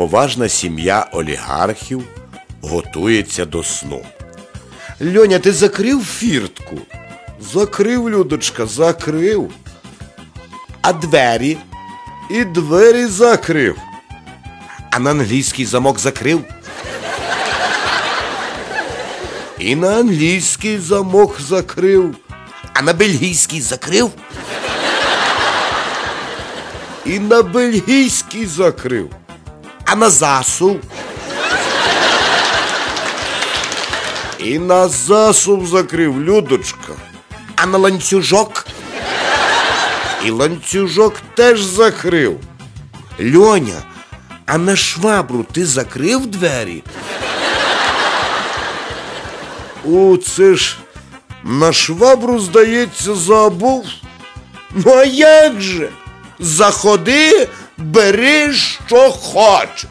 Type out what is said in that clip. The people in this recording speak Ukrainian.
поважна сім'я олігархів готується до сну. Льоня, ти закрив фіртку? Закрив, Людочка, закрив. А двері? І двері закрив. А на англійський замок закрив. І на англійський замок закрив. А на бельгійський закрив. І на бельгійський закрив. А на засув. І на засув закрив, Людочка. А на ланцюжок. І ланцюжок теж закрив. Льоня, а на швабру ти закрив двері? О, це ж на швабру, здається, забув. Ну а як же? Заходи, бери, що хочеш.